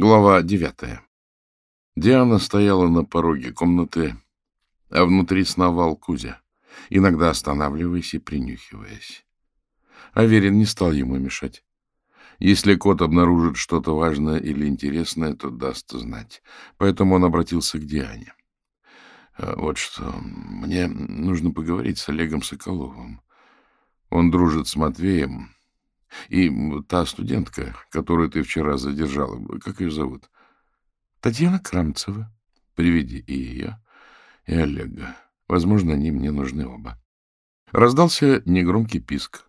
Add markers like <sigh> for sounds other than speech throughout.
Глава девятая. Диана стояла на пороге комнаты, а внутри сновал Кузя, иногда останавливаясь и принюхиваясь. Аверин не стал ему мешать. Если кот обнаружит что-то важное или интересное, то даст знать. Поэтому он обратился к Диане. «А «Вот что, мне нужно поговорить с Олегом Соколовым. Он дружит с Матвеем, и та студентка, которую ты вчера задержала, как ее зовут? Татьяна Крамцева. Приведи и ее, и Олега. Возможно, они мне нужны оба. Раздался негромкий писк.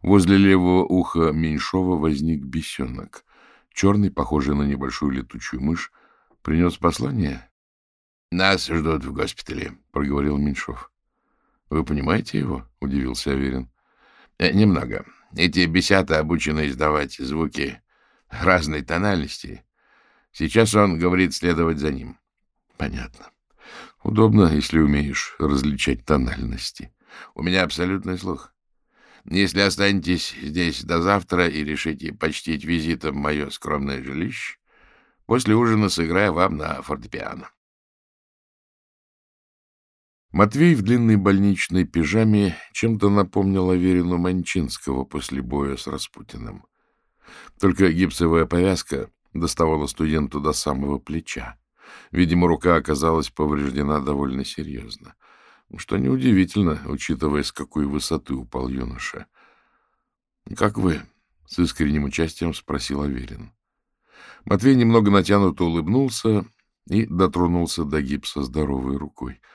Возле левого уха Меньшова возник бесенок. Черный, похожий на небольшую летучую мышь, принес послание. — Нас ждут в госпитале, — проговорил Меньшов. — Вы понимаете его? — удивился Аверин. «Э, — Немного. Эти бесята обучены издавать звуки разной тональности. Сейчас он говорит следовать за ним. Понятно. Удобно, если умеешь различать тональности. У меня абсолютный слух. Если останетесь здесь до завтра и решите почтить визитом мое скромное жилище, после ужина сыграю вам на фортепиано. Матвей в длинной больничной пижаме чем-то напомнил Аверину Манчинского после боя с Распутиным. Только гипсовая повязка доставала студенту до самого плеча. Видимо, рука оказалась повреждена довольно серьезно. Что неудивительно, учитывая, с какой высоты упал юноша. — Как вы? — с искренним участием спросил Аверин. Матвей немного натянуто улыбнулся и дотронулся до гипса здоровой рукой. —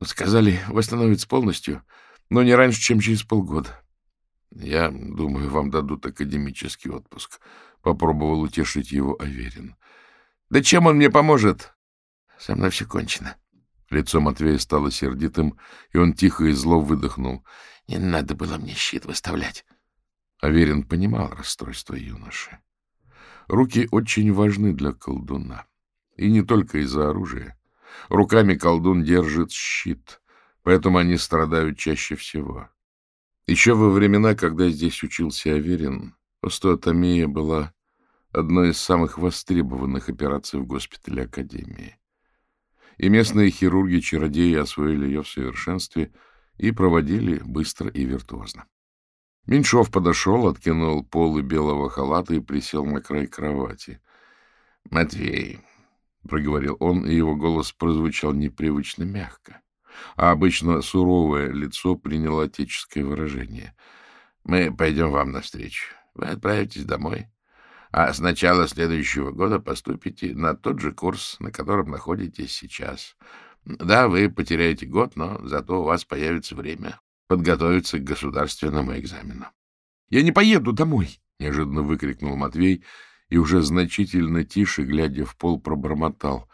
Сказали, восстановится полностью, но не раньше, чем через полгода. Я думаю, вам дадут академический отпуск. Попробовал утешить его Аверин. Да чем он мне поможет? Со мной все кончено. Лицо Матвея стало сердитым, и он тихо и зло выдохнул. Не надо было мне щит выставлять. Аверин понимал расстройство юноши. Руки очень важны для колдуна. И не только из-за оружия. Руками колдун держит щит, поэтому они страдают чаще всего. Еще во времена, когда здесь учился Аверин, остеотомия была одной из самых востребованных операций в госпитале Академии. И местные хирурги-чародеи освоили ее в совершенстве и проводили быстро и виртуозно. Меньшов подошел, откинул полы белого халата и присел на край кровати. — Матвей, — проговорил он, и его голос прозвучал непривычно мягко. А обычно суровое лицо приняло отеческое выражение. — Мы пойдем вам навстречу. Вы отправитесь домой. А с начала следующего года поступите на тот же курс, на котором находитесь сейчас. Да, вы потеряете год, но зато у вас появится время подготовиться к государственному экзамену. — Я не поеду домой! — неожиданно выкрикнул Матвей, — и уже значительно тише, глядя в пол, пробормотал.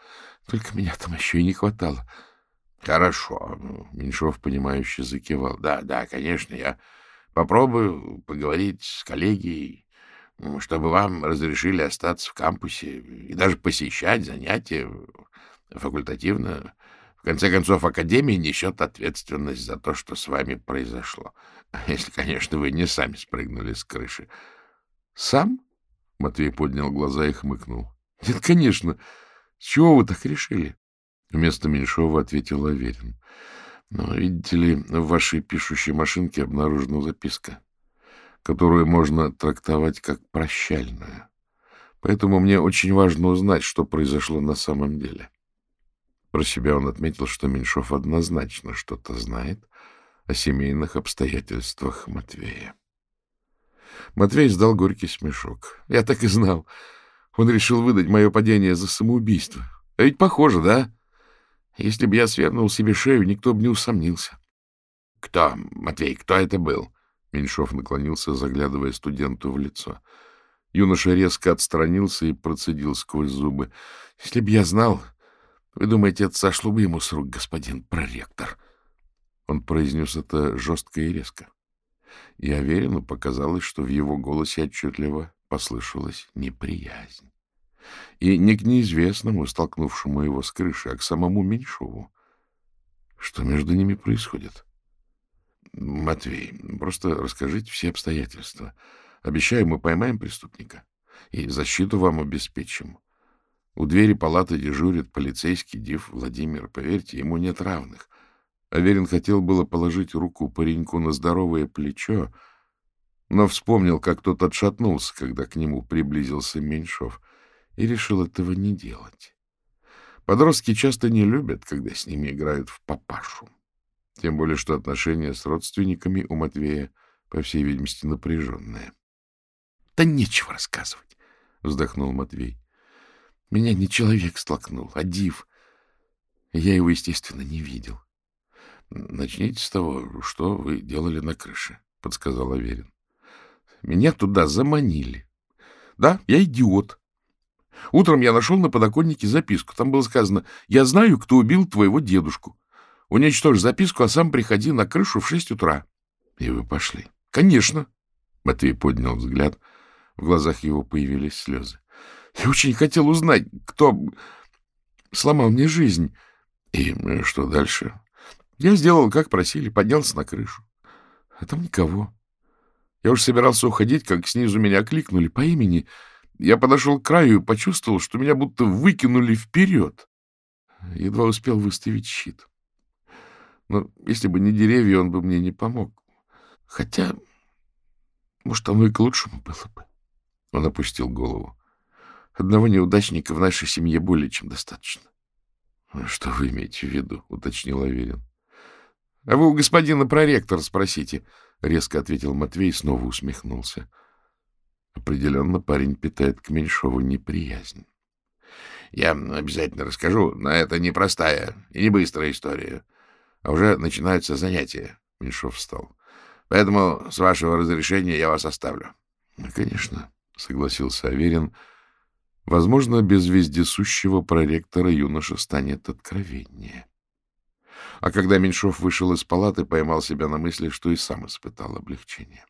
Только меня там еще и не хватало. — Хорошо, — Меньшов, понимающе закивал. — Да, да, конечно, я попробую поговорить с коллегией, чтобы вам разрешили остаться в кампусе и даже посещать занятия факультативно. В конце концов, Академия несет ответственность за то, что с вами произошло. <laughs> Если, конечно, вы не сами спрыгнули с крыши. — Сам? Матвей поднял глаза и хмыкнул. — Нет, конечно. С чего вы так решили? Вместо Меньшова ответил Аверин. — Но, видите ли, в вашей пишущей машинке обнаружена записка, которую можно трактовать как прощальную. Поэтому мне очень важно узнать, что произошло на самом деле. Про себя он отметил, что Меньшов однозначно что-то знает о семейных обстоятельствах Матвея. Матвей сдал горький смешок. Я так и знал. Он решил выдать мое падение за самоубийство. А ведь похоже, да? Если бы я свернул себе шею, никто бы не усомнился. — Кто, Матвей, кто это был? Меньшов наклонился, заглядывая студенту в лицо. Юноша резко отстранился и процедил сквозь зубы. — Если бы я знал... Вы думаете, это сошло бы ему с рук, господин проректор? Он произнес это жестко и резко. И Аверину показалось, что в его голосе отчетливо послышалась неприязнь. И не к неизвестному, столкнувшему его с крыши, а к самому Меньшову. Что между ними происходит? Матвей, просто расскажите все обстоятельства. Обещаю, мы поймаем преступника. И защиту вам обеспечим. У двери палаты дежурит полицейский див Владимир. Поверьте, ему нет равных. Аверин хотел было положить руку пареньку на здоровое плечо, но вспомнил, как тот отшатнулся, когда к нему приблизился Меньшов, и решил этого не делать. Подростки часто не любят, когда с ними играют в папашу. Тем более, что отношения с родственниками у Матвея, по всей видимости, напряженные. — Да нечего рассказывать, — вздохнул Матвей. — Меня не человек столкнул, а див. Я его, естественно, не видел. — Начните с того, что вы делали на крыше, — подсказал Аверин. — Меня туда заманили. Да, я идиот. Утром я нашел на подоконнике записку. Там было сказано «Я знаю, кто убил твоего дедушку. Уничтожь записку, а сам приходи на крышу в шесть утра». И вы пошли. — Конечно. Матвей поднял взгляд. В глазах его появились слезы. Я очень хотел узнать, кто сломал мне жизнь. И что дальше? Я сделал, как просили, поднялся на крышу. А там никого. Я уж собирался уходить, как снизу меня кликнули по имени. Я подошел к краю и почувствовал, что меня будто выкинули вперед. Едва успел выставить щит. Но если бы не деревья, он бы мне не помог. Хотя, может, оно и к лучшему было бы. Он опустил голову. Одного неудачника в нашей семье более чем достаточно. — Что вы имеете в виду? — уточнил Аверин. — А вы у господина проректора спросите, — резко ответил Матвей и снова усмехнулся. Определенно парень питает к Меньшову неприязнь. — Я обязательно расскажу, но это непростая и не быстрая история. А уже начинаются занятия. Меньшов встал. — Поэтому, с вашего разрешения, я вас оставлю. — Конечно, — согласился Аверин. Возможно, без вездесущего проректора юноша станет откровеннее. А когда Меньшов вышел из палаты, поймал себя на мысли, что и сам испытал облегчение.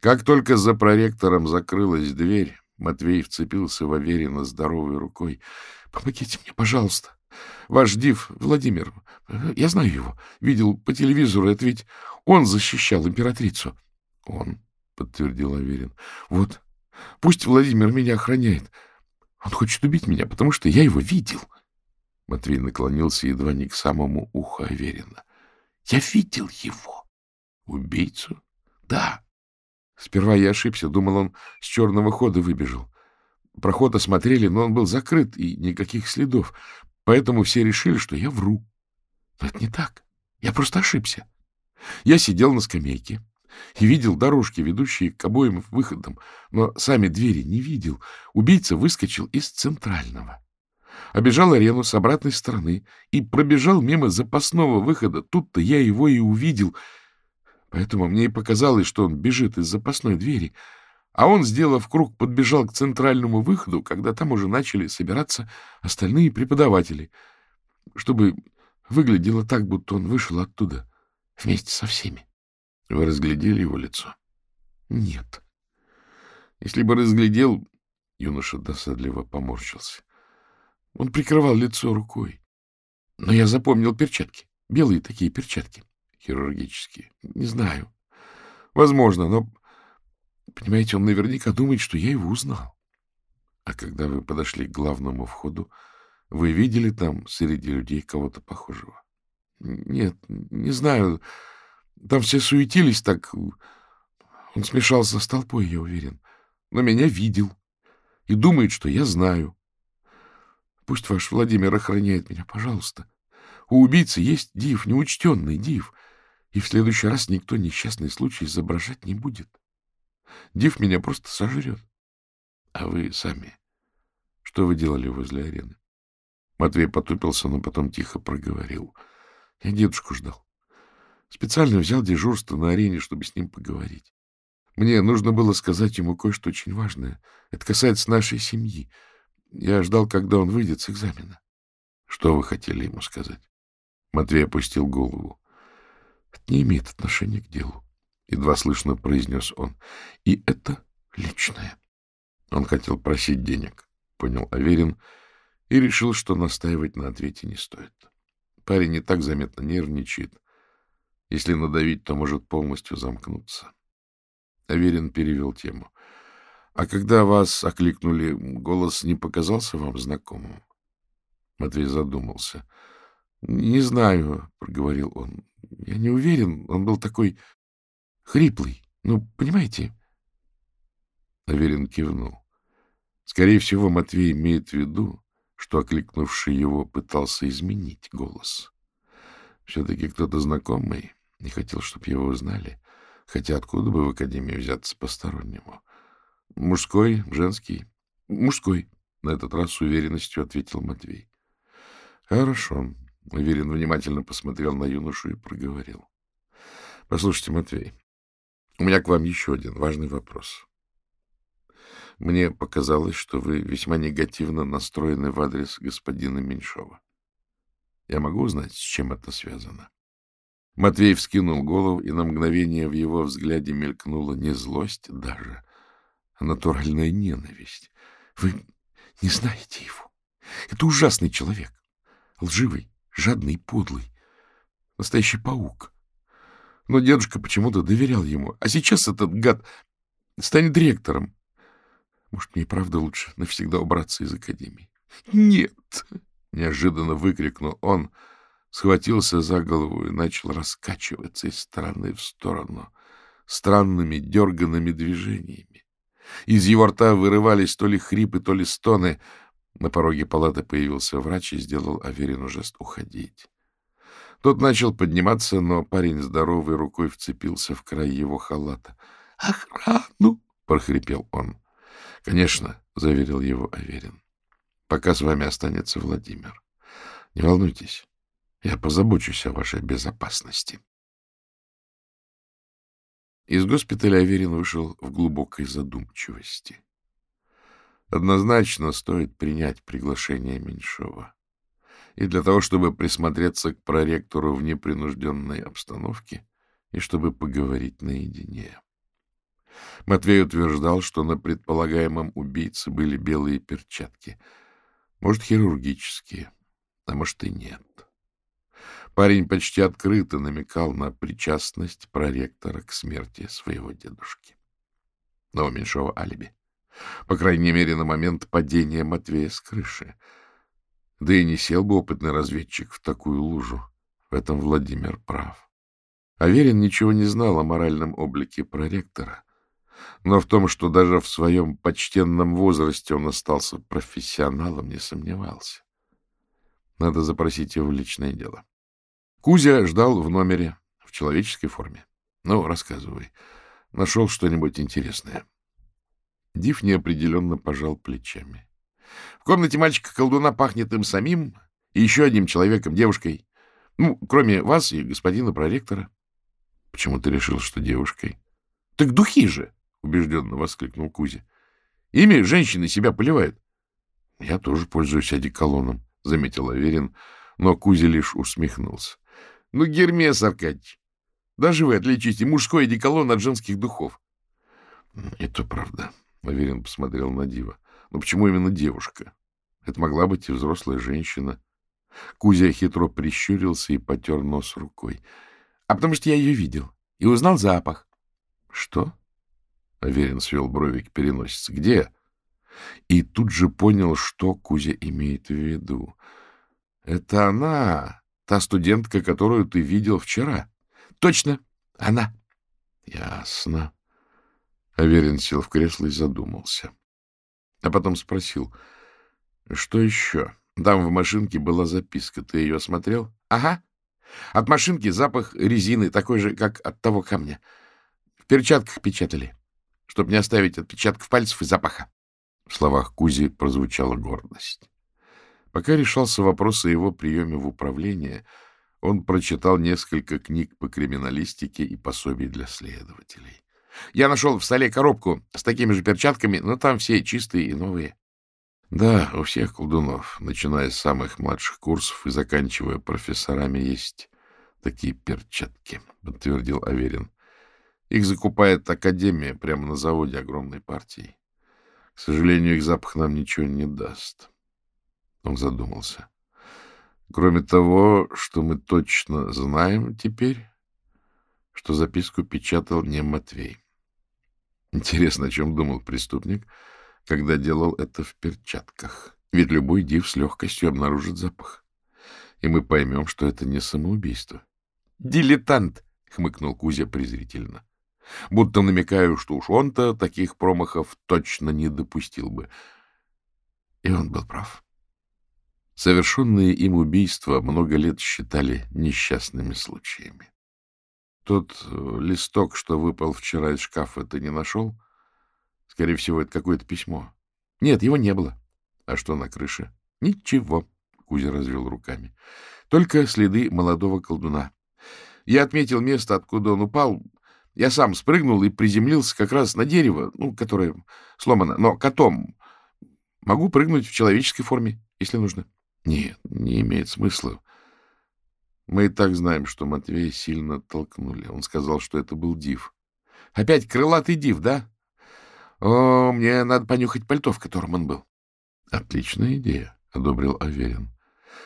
Как только за проректором закрылась дверь, Матвей вцепился в Аверина здоровой рукой. — Помогите мне, пожалуйста. Ваш див, Владимир, я знаю его, видел по телевизору, это ведь он защищал императрицу. — Он, — подтвердил Аверин. — Вот, пусть Владимир меня охраняет. Он хочет убить меня, потому что я его видел. Матвей наклонился едва не к самому уху Аверина. — Я видел его. — Убийцу? — Да. Сперва я ошибся, думал, он с черного хода выбежал. Проход осмотрели, но он был закрыт, и никаких следов. Поэтому все решили, что я вру. Но это не так. Я просто ошибся. Я сидел на скамейке и видел дорожки, ведущие к обоим выходам, но сами двери не видел. Убийца выскочил из центрального. Обежал арену с обратной стороны и пробежал мимо запасного выхода. Тут-то я его и увидел. Поэтому мне и показалось, что он бежит из запасной двери. А он, сделав круг, подбежал к центральному выходу, когда там уже начали собираться остальные преподаватели, чтобы выглядело так, будто он вышел оттуда вместе со всеми. Вы разглядели его лицо? Нет. Если бы разглядел, юноша досадливо поморщился. Он прикрывал лицо рукой. Но я запомнил перчатки. Белые такие перчатки. Хирургические. Не знаю. Возможно, но Понимаете, он наверняка думает, что я его узнал. А когда вы подошли к главному входу, вы видели там среди людей кого-то похожего? Нет, не знаю. Там все суетились так. Он смешался с толпой, я уверен. Но меня видел. И думает, что я знаю. Пусть ваш Владимир охраняет меня, пожалуйста. У убийцы есть див, неучтенный див. И в следующий раз никто несчастный случай изображать не будет. Див меня просто сожрет. А вы сами? Что вы делали возле арены? Матвей потупился, но потом тихо проговорил. Я дедушку ждал. Специально взял дежурство на арене, чтобы с ним поговорить. Мне нужно было сказать ему кое-что очень важное. Это касается нашей семьи. Я ждал, когда он выйдет с экзамена. Что вы хотели ему сказать? Матвей опустил голову. Это не имеет отношения к делу. — едва слышно произнес он. — И это личное. Он хотел просить денег, понял Аверин, и решил, что настаивать на ответе не стоит. Парень не так заметно нервничает. Если надавить, то может полностью замкнуться. Аверин перевел тему. А когда вас окликнули, голос не показался вам знакомым? Матвей задумался. — Не знаю, — проговорил он. — Я не уверен. Он был такой хриплый. Ну, понимаете? Аверин кивнул. Скорее всего, Матвей имеет в виду, что окликнувший его пытался изменить голос. Все-таки кто-то знакомый не хотел, чтобы его узнали. Хотя откуда бы в академии взяться постороннему? Мужской, женский? Мужской, на этот раз с уверенностью ответил Матвей. Хорошо. Аверин внимательно посмотрел на юношу и проговорил. Послушайте, Матвей, у меня к вам еще один важный вопрос. Мне показалось, что вы весьма негативно настроены в адрес господина Меньшова. Я могу узнать, с чем это связано? Матвей вскинул голову, и на мгновение в его взгляде мелькнула не злость даже, натуральная ненависть. Вы не знаете его. Это ужасный человек. Лживый, жадный подлый. Настоящий паук. Но дедушка почему-то доверял ему. А сейчас этот гад станет ректором. Может, мне и правда лучше навсегда убраться из академии? — Нет! — неожиданно выкрикнул он, схватился за голову и начал раскачиваться из стороны в сторону странными дерганными движениями. Из его рта вырывались то ли хрипы, то ли стоны. На пороге палаты появился врач и сделал Аверину жест уходить. Тот начал подниматься, но парень здоровой рукой вцепился в край его халата. «Охрану!» — прохрипел он. — Конечно, — заверил его Аверин. — Пока с вами останется Владимир. Не волнуйтесь, я позабочусь о вашей безопасности. Из госпиталя Аверин вышел в глубокой задумчивости. Однозначно стоит принять приглашение Меньшова. И для того, чтобы присмотреться к проректору в непринужденной обстановке, и чтобы поговорить наедине. Матвей утверждал, что на предполагаемом убийце были белые перчатки. Может, хирургические, а может и нет. Парень почти открыто намекал на причастность проректора к смерти своего дедушки. Но у Меньшова алиби. По крайней мере, на момент падения Матвея с крыши. Да и не сел бы опытный разведчик в такую лужу. В этом Владимир прав. Аверин ничего не знал о моральном облике проректора, но в том, что даже в своем почтенном возрасте он остался профессионалом, не сомневался. Надо запросить его в личное дело. Кузя ждал в номере в человеческой форме. Ну, рассказывай. Нашел что-нибудь интересное? Див неопределенно пожал плечами. В комнате мальчика-колдуна пахнет им самим и еще одним человеком, девушкой. Ну, кроме вас и господина проректора. Почему ты решил, что девушкой? Так духи же! убежденно воскликнул Кузя. Ими женщины себя поливают. — Я тоже пользуюсь одеколоном, — заметил Аверин, но Кузя лишь усмехнулся. — Ну, Гермес Аркадьевич, даже вы отличите мужской одеколон от женских духов. — Это правда, — Аверин посмотрел на Дива. — Но почему именно девушка? Это могла быть и взрослая женщина. Кузя хитро прищурился и потер нос рукой. — А потому что я ее видел и узнал запах. — Что? Аверин свел брови к переносице. «Где?» И тут же понял, что Кузя имеет в виду. «Это она, та студентка, которую ты видел вчера». «Точно, она». «Ясно». Аверин сел в кресло и задумался. А потом спросил, «Что еще?» Там в машинке была записка. Ты ее осмотрел? Ага. От машинки запах резины, такой же, как от того камня. В перчатках печатали чтобы не оставить отпечатков пальцев и запаха. В словах Кузи прозвучала гордость. Пока решался вопрос о его приеме в управление, он прочитал несколько книг по криминалистике и пособий для следователей. Я нашел в столе коробку с такими же перчатками, но там все чистые и новые. Да, у всех колдунов, начиная с самых младших курсов и заканчивая профессорами, есть такие перчатки, подтвердил Аверин. Их закупает Академия прямо на заводе огромной партии. К сожалению, их запах нам ничего не даст. Он задумался. Кроме того, что мы точно знаем теперь, что записку печатал не Матвей. Интересно, о чем думал преступник, когда делал это в перчатках. Ведь любой див с легкостью обнаружит запах. И мы поймем, что это не самоубийство. «Дилетант!» — хмыкнул Кузя презрительно. Будто намекаю, что уж он-то таких промахов точно не допустил бы. И он был прав. Совершенные им убийства много лет считали несчастными случаями. Тот э, листок, что выпал вчера из шкафа, ты не нашел? Скорее всего, это какое-то письмо. Нет, его не было. А что на крыше? Ничего, Кузя развел руками. Только следы молодого колдуна. Я отметил место, откуда он упал. Я сам спрыгнул и приземлился как раз на дерево, ну, которое сломано, но котом. Могу прыгнуть в человеческой форме, если нужно. Нет, не имеет смысла. Мы и так знаем, что Матвея сильно толкнули. Он сказал, что это был див. Опять крылатый див, да? О, мне надо понюхать пальто, в котором он был. Отличная идея, — одобрил Аверин.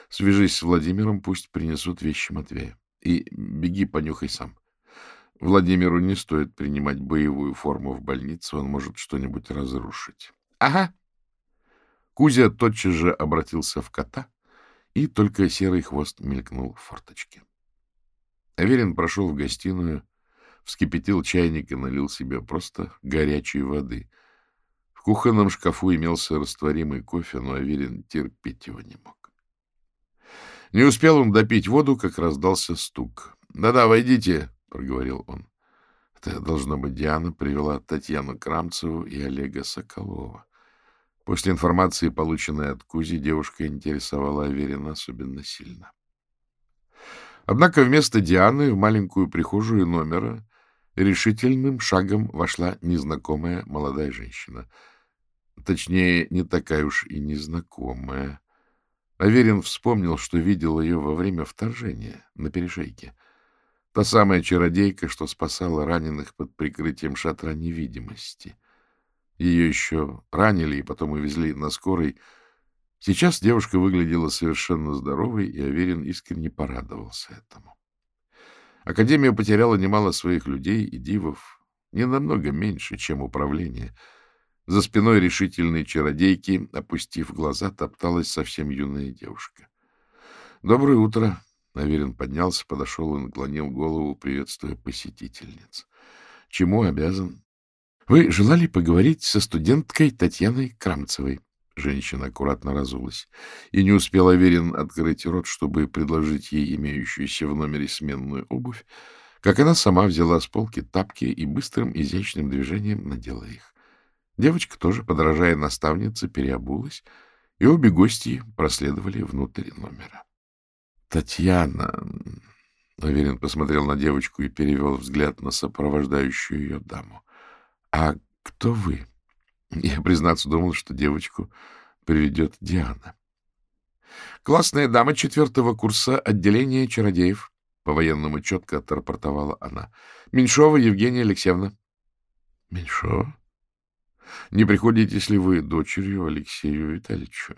Свяжись с Владимиром, пусть принесут вещи Матвея. И беги, понюхай сам. Владимиру не стоит принимать боевую форму в больнице, он может что-нибудь разрушить. — Ага. Кузя тотчас же обратился в кота, и только серый хвост мелькнул в форточке. Аверин прошел в гостиную, вскипятил чайник и налил себе просто горячей воды. В кухонном шкафу имелся растворимый кофе, но Аверин терпеть его не мог. Не успел он допить воду, как раздался стук. «Да-да, войдите!» — проговорил он. Это, должно быть, Диана привела Татьяну Крамцеву и Олега Соколова. После информации, полученной от Кузи, девушка интересовала Аверина особенно сильно. Однако вместо Дианы в маленькую прихожую номера решительным шагом вошла незнакомая молодая женщина. Точнее, не такая уж и незнакомая. Аверин вспомнил, что видел ее во время вторжения на перешейке — Та самая чародейка, что спасала раненых под прикрытием шатра невидимости. Ее еще ранили и потом увезли на скорой. Сейчас девушка выглядела совершенно здоровой, и Аверин искренне порадовался этому. Академия потеряла немало своих людей и дивов, не намного меньше, чем управление. За спиной решительной чародейки, опустив глаза, топталась совсем юная девушка. — Доброе утро, Наверин поднялся, подошел и наклонил голову, приветствуя посетительниц. — Чему обязан? — Вы желали поговорить со студенткой Татьяной Крамцевой. Женщина аккуратно разулась. И не успел Аверин открыть рот, чтобы предложить ей имеющуюся в номере сменную обувь, как она сама взяла с полки тапки и быстрым изящным движением надела их. Девочка тоже, подражая наставнице, переобулась, и обе гости проследовали внутрь номера. Татьяна... Аверин посмотрел на девочку и перевел взгляд на сопровождающую ее даму. — А кто вы? Я, признаться, думал, что девочку приведет Диана. — Классная дама четвертого курса отделения чародеев, — по-военному четко отрапортовала она. — Меньшова Евгения Алексеевна. — Меньшова? Не приходитесь ли вы дочерью Алексею Витальевичу?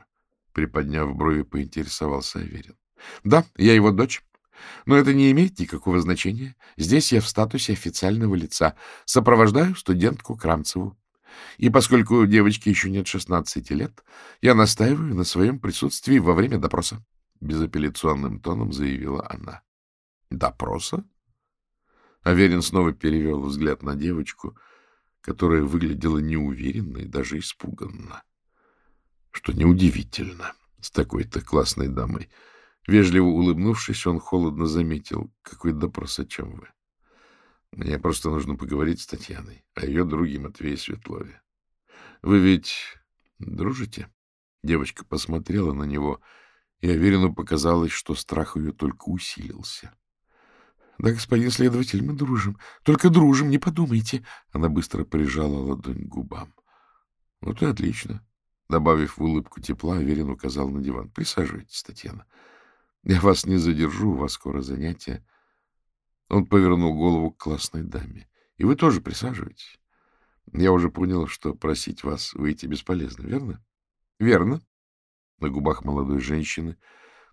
Приподняв брови, поинтересовался Аверин. Да, я его дочь. Но это не имеет никакого значения. Здесь я в статусе официального лица. Сопровождаю студентку Крамцеву. И поскольку девочке еще нет 16 лет, я настаиваю на своем присутствии во время допроса. Безапелляционным тоном заявила она. Допроса? Аверин снова перевел взгляд на девочку, которая выглядела неуверенно и даже испуганно. Что неудивительно с такой-то классной дамой. Вежливо улыбнувшись, он холодно заметил. — Какой допрос, о чем вы? Мне просто нужно поговорить с Татьяной, о ее друге Матвее Светлове. Вы ведь дружите? Девочка посмотрела на него, и Аверину показалось, что страх ее только усилился. — Да, господин следователь, мы дружим. Только дружим, не подумайте. Она быстро прижала ладонь к губам. — Вот и отлично. Добавив в улыбку тепла, Аверин указал на диван. — Присаживайтесь, Татьяна. — я вас не задержу, у вас скоро занятие. Он повернул голову к классной даме. И вы тоже присаживайтесь. Я уже понял, что просить вас выйти бесполезно, верно? Верно. На губах молодой женщины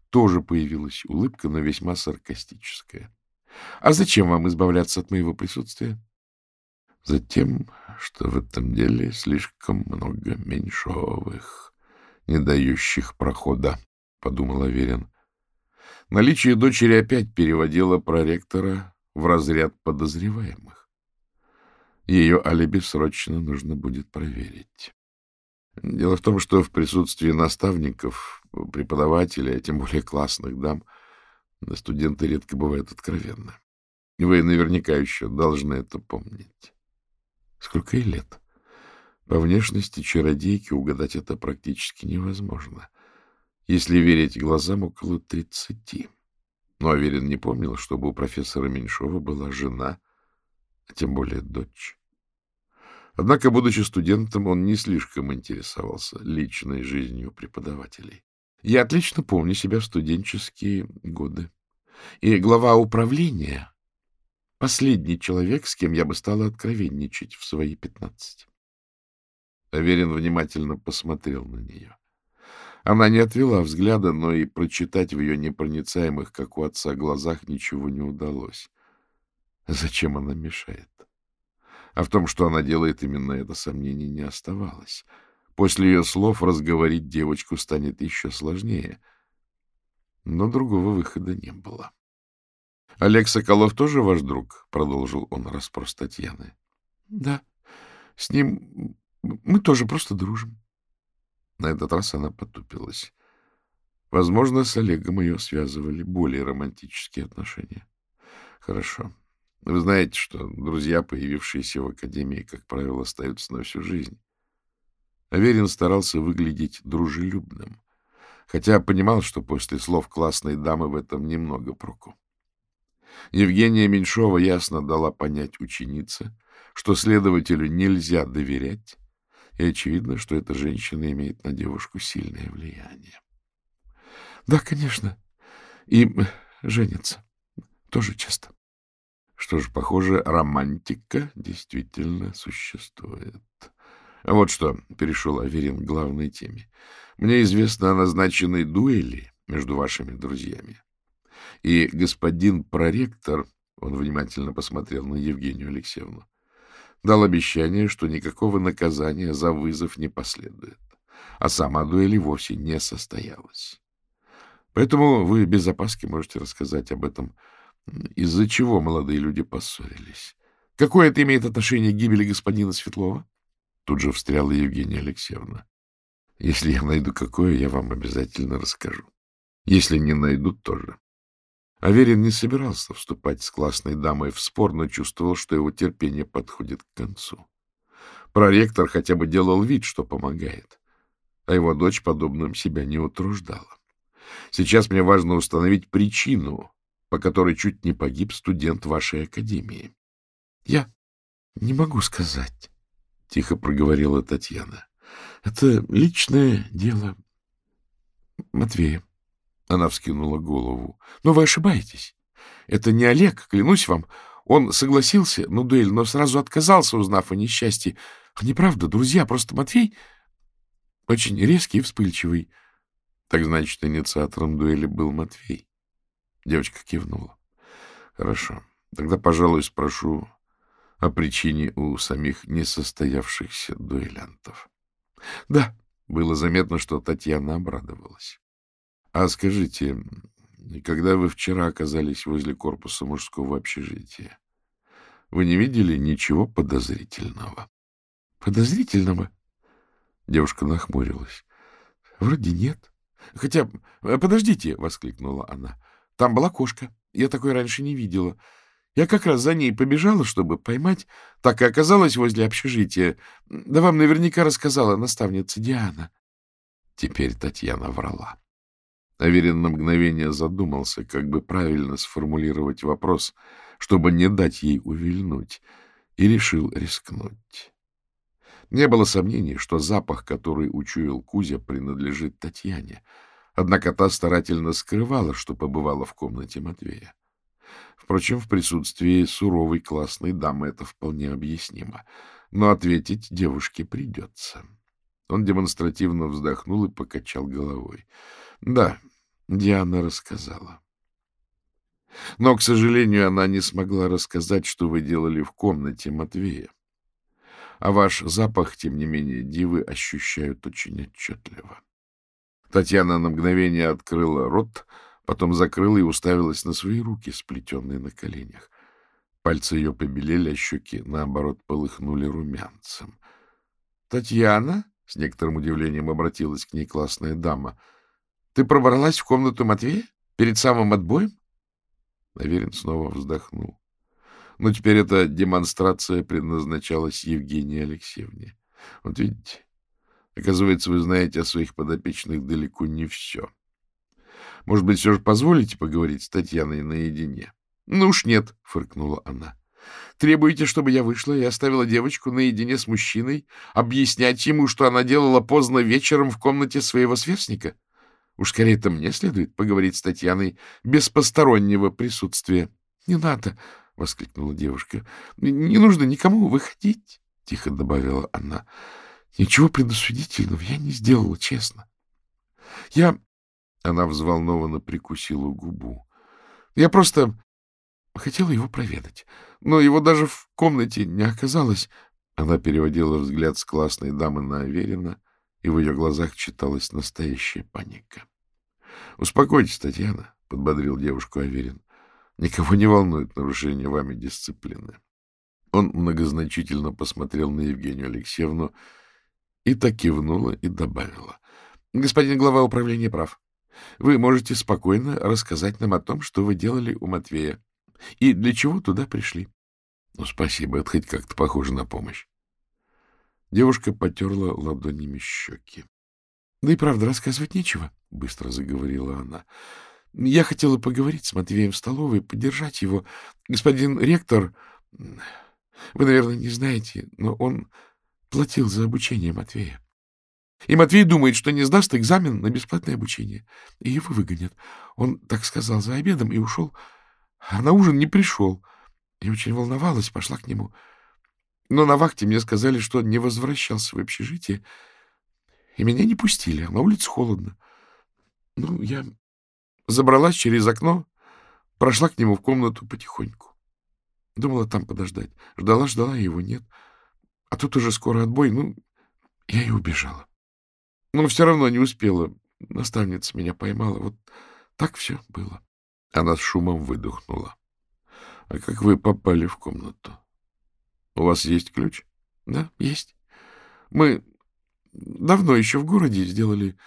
тоже появилась улыбка, но весьма саркастическая. А зачем вам избавляться от моего присутствия? Затем, что в этом деле слишком много меньшовых, не дающих прохода, — подумал Аверин. Наличие дочери опять переводило проректора в разряд подозреваемых. Ее алиби срочно нужно будет проверить. Дело в том, что в присутствии наставников, преподавателей, а тем более классных дам, студенты редко бывают откровенны. Вы наверняка еще должны это помнить. Сколько ей лет? По внешности чародейки угадать это практически невозможно. Если верить глазам, около тридцати. Но Аверин не помнил, чтобы у профессора Меньшова была жена, а тем более дочь. Однако, будучи студентом, он не слишком интересовался личной жизнью преподавателей. Я отлично помню себя в студенческие годы. И глава управления — последний человек, с кем я бы стала откровенничать в свои пятнадцать. Аверин внимательно посмотрел на нее. Она не отвела взгляда, но и прочитать в ее непроницаемых, как у отца, глазах ничего не удалось. Зачем она мешает? А в том, что она делает именно это, сомнений не оставалось. После ее слов разговорить девочку станет еще сложнее. Но другого выхода не было. — Олег Соколов тоже ваш друг? — продолжил он расспрос Татьяны. — Да, с ним мы тоже просто дружим. На этот раз она потупилась. Возможно, с Олегом ее связывали более романтические отношения. Хорошо. Вы знаете, что друзья, появившиеся в Академии, как правило, остаются на всю жизнь. Аверин старался выглядеть дружелюбным, хотя понимал, что после слов классной дамы в этом немного проку. Евгения Меньшова ясно дала понять ученице, что следователю нельзя доверять, и очевидно, что эта женщина имеет на девушку сильное влияние. — Да, конечно. И женится. Тоже часто. Что ж, похоже, романтика действительно существует. А вот что, — перешел Аверин к главной теме. Мне известно о назначенной дуэли между вашими друзьями. И господин проректор, он внимательно посмотрел на Евгению Алексеевну, дал обещание, что никакого наказания за вызов не последует, а сама дуэль вовсе не состоялась. Поэтому вы без опаски можете рассказать об этом, из-за чего молодые люди поссорились. Какое это имеет отношение к гибели господина Светлова? Тут же встряла Евгения Алексеевна. Если я найду какое, я вам обязательно расскажу. Если не найду, тоже. Аверин не собирался вступать с классной дамой в спор, но чувствовал, что его терпение подходит к концу. Проректор хотя бы делал вид, что помогает, а его дочь подобным себя не утруждала. Сейчас мне важно установить причину, по которой чуть не погиб студент вашей академии. — Я не могу сказать, — тихо проговорила Татьяна. — Это личное дело Матвея. Она вскинула голову. — Но вы ошибаетесь. Это не Олег, клянусь вам. Он согласился на дуэль, но сразу отказался, узнав о несчастье. А неправда, друзья, просто Матвей очень резкий и вспыльчивый. Так значит, инициатором дуэли был Матвей. Девочка кивнула. Хорошо. Тогда, пожалуй, спрошу о причине у самих несостоявшихся дуэлянтов. Да, было заметно, что Татьяна обрадовалась. А скажите, когда вы вчера оказались возле корпуса мужского общежития, вы не видели ничего подозрительного? Подозрительного? Девушка нахмурилась. Вроде нет. Хотя, э, подождите, воскликнула она. Там была кошка. Я такой раньше не видела. Я как раз за ней побежала, чтобы поймать. Так и оказалась возле общежития. Да вам наверняка рассказала наставница Диана. Теперь Татьяна врала. Аверин на мгновение задумался, как бы правильно сформулировать вопрос, чтобы не дать ей увильнуть, и решил рискнуть. Не было сомнений, что запах, который учуял Кузя, принадлежит Татьяне, однако та старательно скрывала, что побывала в комнате Матвея. Впрочем, в присутствии суровой классной дамы это вполне объяснимо, но ответить девушке придется. Он демонстративно вздохнул и покачал головой. — Да, Диана рассказала. Но, к сожалению, она не смогла рассказать, что вы делали в комнате Матвея. а ваш запах, тем не менее, дивы ощущают очень отчетливо. Татьяна на мгновение открыла рот, потом закрыла и уставилась на свои руки, сплетенные на коленях. Пальцы ее побелели, а щеки, наоборот, полыхнули румянцем. — Татьяна? — с некоторым удивлением обратилась к ней классная дама. — Ты пробралась в комнату Матвея? Перед самым отбоем? Наверин снова вздохнул. Но теперь эта демонстрация предназначалась Евгении Алексеевне. Вот видите, оказывается, вы знаете о своих подопечных далеко не все. Может быть, все же позволите поговорить с Татьяной наедине? — Ну уж нет, — фыркнула она. — Требуете, чтобы я вышла и оставила девочку наедине с мужчиной, объяснять ему, что она делала поздно вечером в комнате своего сверстника? Уж скорее это мне следует поговорить с Татьяной без постороннего присутствия. — Не надо, — воскликнула девушка. — Не нужно никому выходить, — тихо добавила она. — Ничего предосудительного я не сделала, честно. Я... Она взволнованно прикусила губу. Я просто хотела его проведать, но его даже в комнате не оказалось. Она переводила взгляд с классной дамы на Аверина, и в ее глазах читалась настоящая паника. — Успокойтесь, Татьяна, — подбодрил девушку Аверин. Никого не волнует нарушение вами дисциплины. Он многозначительно посмотрел на Евгению Алексеевну и так кивнула и добавила. — Господин глава управления прав. Вы можете спокойно рассказать нам о том, что вы делали у Матвея и для чего туда пришли. — Ну, спасибо, это хоть как-то похоже на помощь. Девушка потерла ладонями щеки. — Да и правда, рассказывать нечего, — быстро заговорила она. Я хотела поговорить с Матвеем в столовой, поддержать его. Господин ректор, вы, наверное, не знаете, но он платил за обучение Матвея. И Матвей думает, что не сдаст экзамен на бесплатное обучение, и его выгонят. Он так сказал за обедом и ушел, а на ужин не пришел. Я очень волновалась, пошла к нему. Но на вахте мне сказали, что он не возвращался в общежитие, и меня не пустили, а на улице холодно. Ну, я Забралась через окно, прошла к нему в комнату потихоньку. Думала там подождать. Ждала, ждала, его нет. А тут уже скоро отбой, ну, я и убежала. Но все равно не успела. Наставница меня поймала. Вот так все было. Она с шумом выдохнула. — А как вы попали в комнату? У вас есть ключ? — Да, есть. Мы давно еще в городе сделали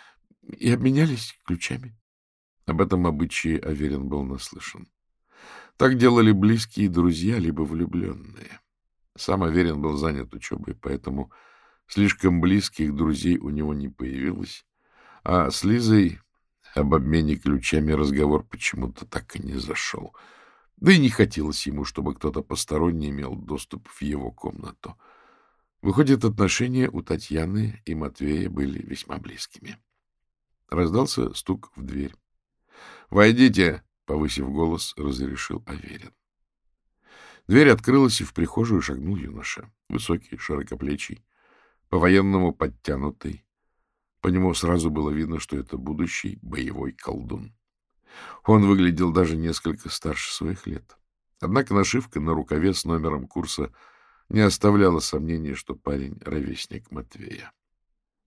и обменялись ключами. Об этом обычае Аверин был наслышан. Так делали близкие друзья, либо влюбленные. Сам Аверин был занят учебой, поэтому слишком близких друзей у него не появилось, а с Лизой об обмене ключами разговор почему-то так и не зашел. Да и не хотелось ему, чтобы кто-то посторонний имел доступ в его комнату. Выходит, отношения у Татьяны и Матвея были весьма близкими. Раздался стук в дверь. «Войдите!» — повысив голос, разрешил Аверин. Дверь открылась, и в прихожую шагнул юноша. Высокий, широкоплечий, по-военному подтянутый. По нему сразу было видно, что это будущий боевой колдун. Он выглядел даже несколько старше своих лет. Однако нашивка на рукаве с номером курса не оставляла сомнения, что парень — ровесник Матвея.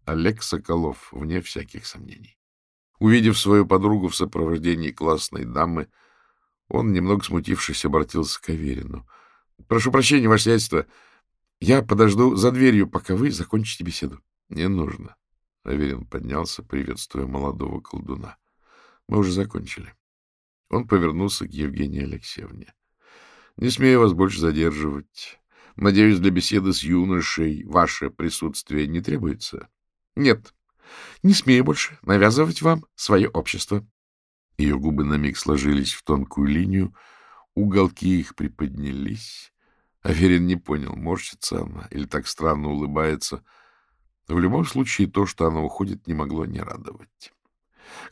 Олег Соколов, вне всяких сомнений. Увидев свою подругу в сопровождении классной дамы, он, немного смутившись, обратился к Аверину. — Прошу прощения, ваше сиятельство. Я подожду за дверью, пока вы закончите беседу. — Не нужно. Аверин поднялся, приветствуя молодого колдуна. — Мы уже закончили. Он повернулся к Евгении Алексеевне. — Не смею вас больше задерживать. Надеюсь, для беседы с юношей ваше присутствие не требуется? — Нет, не смею больше навязывать вам свое общество. Ее губы на миг сложились в тонкую линию, уголки их приподнялись. Аверин не понял, морщится она или так странно улыбается. В любом случае, то, что она уходит, не могло не радовать.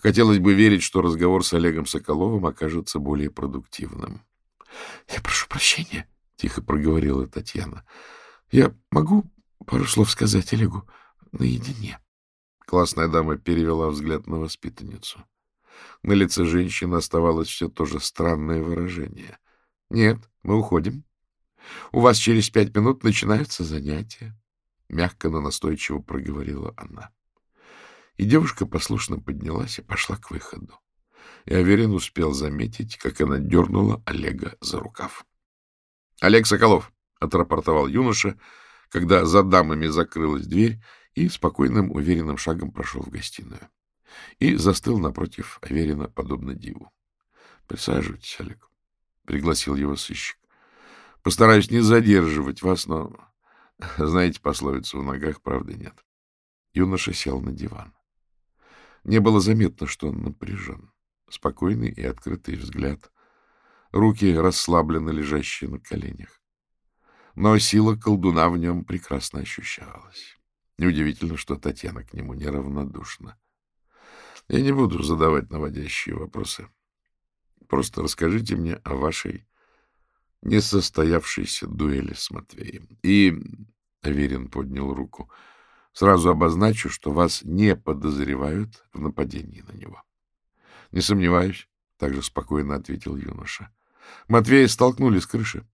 Хотелось бы верить, что разговор с Олегом Соколовым окажется более продуктивным. — Я прошу прощения, — тихо проговорила Татьяна. — Я могу пару слов сказать Олегу наедине? Классная дама перевела взгляд на воспитанницу. На лице женщины оставалось все то же странное выражение. — Нет, мы уходим. У вас через пять минут начинаются занятия. мягко, но настойчиво проговорила она. И девушка послушно поднялась и пошла к выходу. И Аверин успел заметить, как она дернула Олега за рукав. — Олег Соколов! — отрапортовал юноша, когда за дамами закрылась дверь, и спокойным, уверенным шагом прошел в гостиную. И застыл напротив Аверина, подобно диву. — Присаживайтесь, Олег, — пригласил его сыщик. — Постараюсь не задерживать вас, но, <laughs> знаете, пословицу в ногах правды нет. Юноша сел на диван. Не было заметно, что он напряжен. Спокойный и открытый взгляд. Руки расслабленно лежащие на коленях. Но сила колдуна в нем прекрасно ощущалась. Неудивительно, что Татьяна к нему неравнодушна. Я не буду задавать наводящие вопросы. Просто расскажите мне о вашей несостоявшейся дуэли с Матвеем. И, — Аверин поднял руку, — сразу обозначу, что вас не подозревают в нападении на него. — Не сомневаюсь, — также спокойно ответил юноша. Матвея столкнули с крыши.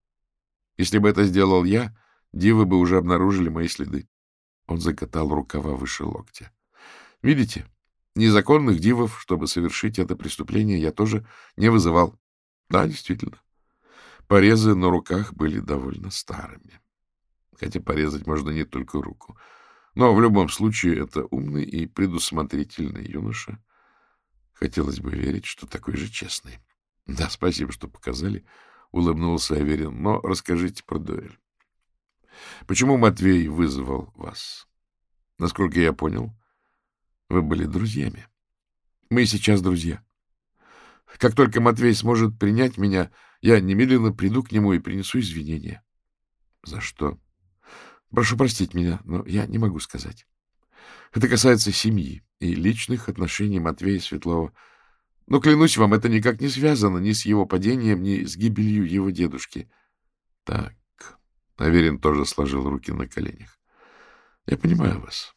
Если бы это сделал я, дивы бы уже обнаружили мои следы. Он закатал рукава выше локтя. — Видите, незаконных дивов, чтобы совершить это преступление, я тоже не вызывал. Да, действительно. Порезы на руках были довольно старыми. Хотя порезать можно не только руку. Но в любом случае это умный и предусмотрительный юноша. Хотелось бы верить, что такой же честный. Да, спасибо, что показали, — улыбнулся Аверин. Но расскажите про дуэль. Почему Матвей вызвал вас? Насколько я понял, вы были друзьями. Мы сейчас друзья. Как только Матвей сможет принять меня, я немедленно приду к нему и принесу извинения. За что? Прошу простить меня, но я не могу сказать. Это касается семьи и личных отношений Матвея Светлова. Но, клянусь вам, это никак не связано ни с его падением, ни с гибелью его дедушки. Так, Аверин тоже сложил руки на коленях. Я понимаю вас.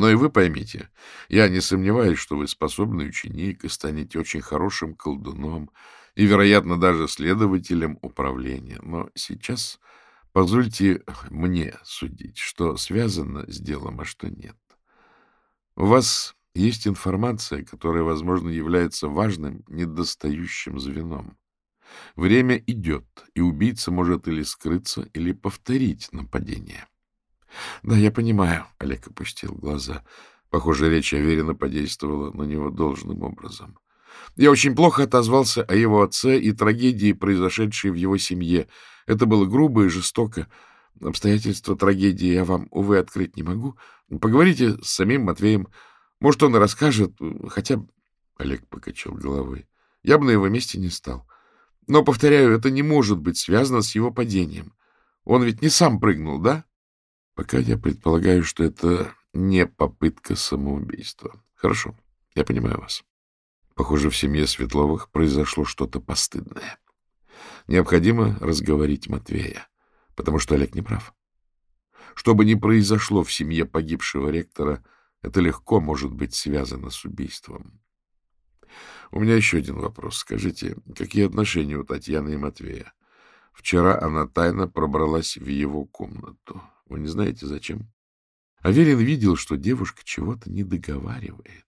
Но и вы поймите, я не сомневаюсь, что вы способный ученик и станете очень хорошим колдуном и, вероятно, даже следователем управления. Но сейчас позвольте мне судить, что связано с делом, а что нет. У вас есть информация, которая, возможно, является важным, недостающим звеном. Время идет, и убийца может или скрыться, или повторить нападение. — Да, я понимаю, — Олег опустил глаза. Похоже, речь Аверина подействовала на него должным образом. Я очень плохо отозвался о его отце и трагедии, произошедшей в его семье. Это было грубо и жестоко. Обстоятельства трагедии я вам, увы, открыть не могу. Поговорите с самим Матвеем. Может, он расскажет, хотя... Олег покачал головой. Я бы на его месте не стал. Но, повторяю, это не может быть связано с его падением. Он ведь не сам прыгнул, да? Пока я предполагаю, что это не попытка самоубийства. Хорошо, я понимаю вас. Похоже, в семье Светловых произошло что-то постыдное. Необходимо разговорить Матвея, потому что Олег не прав. Что бы ни произошло в семье погибшего ректора, это легко может быть связано с убийством. У меня еще один вопрос. Скажите, какие отношения у Татьяны и Матвея? Вчера она тайно пробралась в его комнату. Вы не знаете, зачем? Аверин видел, что девушка чего-то не договаривает.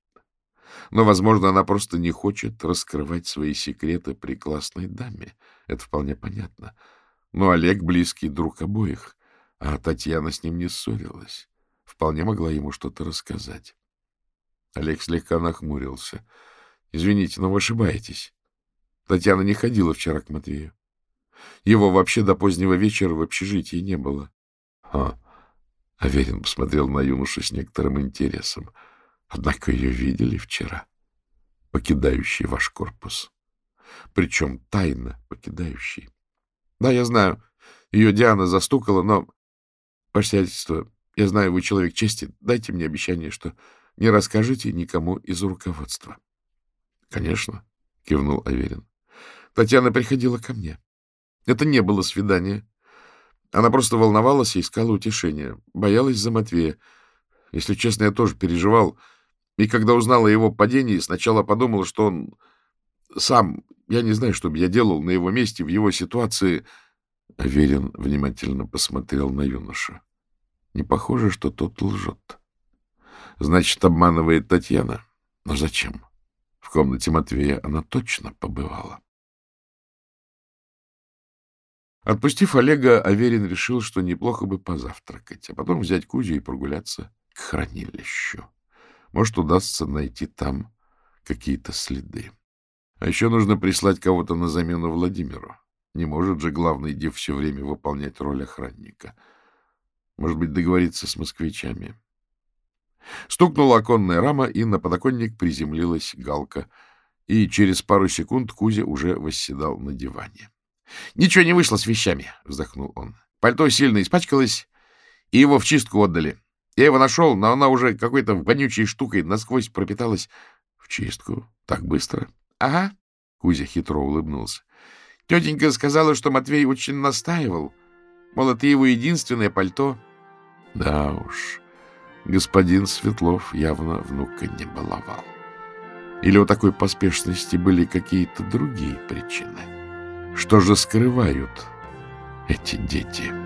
Но, возможно, она просто не хочет раскрывать свои секреты при классной даме. Это вполне понятно. Но Олег — близкий друг обоих, а Татьяна с ним не ссорилась. Вполне могла ему что-то рассказать. Олег слегка нахмурился — Извините, но вы ошибаетесь. Татьяна не ходила вчера к Матвею. Его вообще до позднего вечера в общежитии не было. А, Аверин посмотрел на юношу с некоторым интересом. Однако ее видели вчера, покидающий ваш корпус. Причем тайно покидающий. Да, я знаю, ее Диана застукала, но, ваше я знаю, вы человек чести, дайте мне обещание, что не расскажете никому из руководства. Конечно, кивнул Аверин. Татьяна приходила ко мне. Это не было свидание. Она просто волновалась и искала утешения. Боялась за Матвея. Если честно, я тоже переживал. И когда узнала о его падении, сначала подумала, что он сам... Я не знаю, что бы я делал на его месте, в его ситуации... Аверин внимательно посмотрел на юношу. Не похоже, что тот лжет. Значит, обманывает Татьяна. Но зачем? В комнате Матвея она точно побывала. Отпустив Олега, Аверин решил, что неплохо бы позавтракать, а потом взять Кузю и прогуляться к хранилищу. Может, удастся найти там какие-то следы. А еще нужно прислать кого-то на замену Владимиру. Не может же главный див все время выполнять роль охранника. Может быть, договориться с москвичами. Стукнула оконная рама, и на подоконник приземлилась галка, и через пару секунд Кузя уже восседал на диване. — Ничего не вышло с вещами, — вздохнул он. Пальто сильно испачкалось, и его в чистку отдали. Я его нашел, но она уже какой-то вонючей штукой насквозь пропиталась. — В чистку? Так быстро? — Ага. Кузя хитро улыбнулся. Тетенька сказала, что Матвей очень настаивал. Мол, это его единственное пальто. Да уж, господин Светлов явно внука не баловал. Или у такой поспешности были какие-то другие причины? Что же скрывают эти дети?»